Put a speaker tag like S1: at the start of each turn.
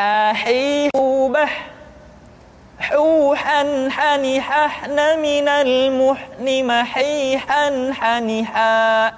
S1: حاحي بح حوحا حنححن من المحن محيحا حنحا